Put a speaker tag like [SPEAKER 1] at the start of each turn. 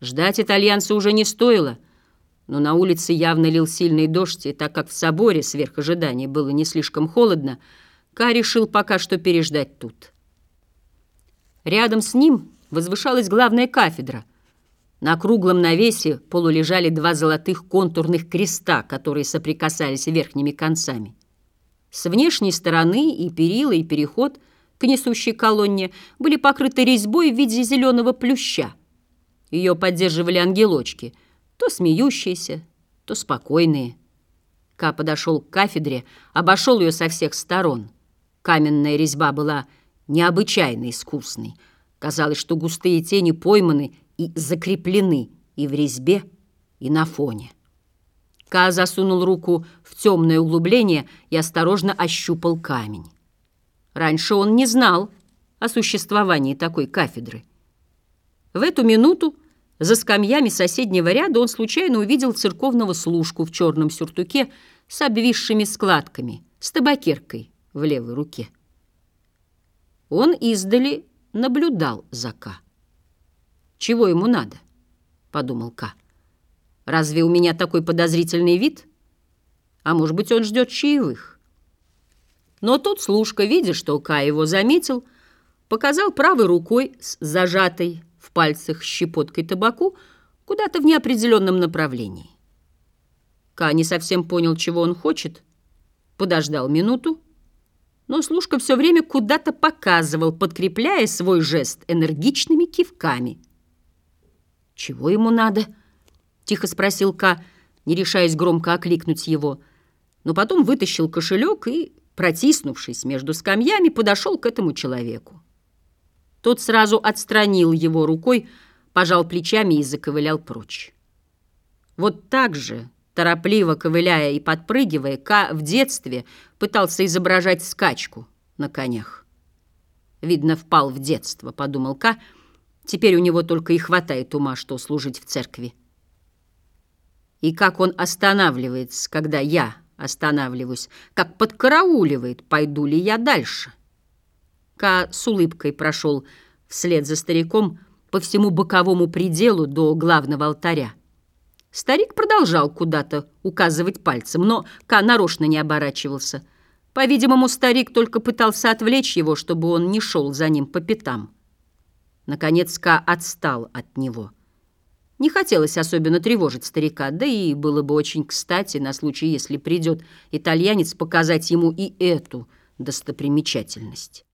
[SPEAKER 1] Ждать итальянца уже не стоило, но на улице явно лил сильный дождь, и так как в соборе сверх ожиданий было не слишком холодно, Ка решил пока что переждать тут. Рядом с ним возвышалась главная кафедра. На круглом навесе полулежали два золотых контурных креста, которые соприкасались верхними концами. С внешней стороны и перила, и переход к несущей колонне были покрыты резьбой в виде зеленого плюща. Ее поддерживали ангелочки, то смеющиеся, то спокойные. Ка подошел к кафедре, обошел ее со всех сторон. Каменная резьба была необычайно искусной. Казалось, что густые тени пойманы и закреплены и в резьбе, и на фоне. Ка засунул руку в темное углубление и осторожно ощупал камень. Раньше он не знал о существовании такой кафедры. В эту минуту за скамьями соседнего ряда он случайно увидел церковного служку в черном сюртуке с обвисшими складками, с табакеркой в левой руке. Он издали наблюдал за Ка. «Чего ему надо?» — подумал Ка. Разве у меня такой подозрительный вид? А может быть, он ждет чаевых? Но тут служка, видя, что Ка его заметил, показал правой рукой с зажатой в пальцах щепоткой табаку куда-то в неопределенном направлении. Ка не совсем понял, чего он хочет, подождал минуту, но служка все время куда-то показывал, подкрепляя свой жест энергичными кивками. Чего ему надо? —— тихо спросил Ка, не решаясь громко окликнуть его. Но потом вытащил кошелек и, протиснувшись между скамьями, подошел к этому человеку. Тот сразу отстранил его рукой, пожал плечами и заковылял прочь. Вот так же, торопливо ковыляя и подпрыгивая, Ка в детстве пытался изображать скачку на конях. «Видно, впал в детство», — подумал Ка. «Теперь у него только и хватает ума, что служить в церкви» и как он останавливается, когда я останавливаюсь, как подкарауливает, пойду ли я дальше. Ка с улыбкой прошел вслед за стариком по всему боковому пределу до главного алтаря. Старик продолжал куда-то указывать пальцем, но Ка нарочно не оборачивался. По-видимому, старик только пытался отвлечь его, чтобы он не шел за ним по пятам. Наконец Ка отстал от него. Не хотелось особенно тревожить старика, да и было бы очень кстати на случай, если придет итальянец показать ему и эту достопримечательность.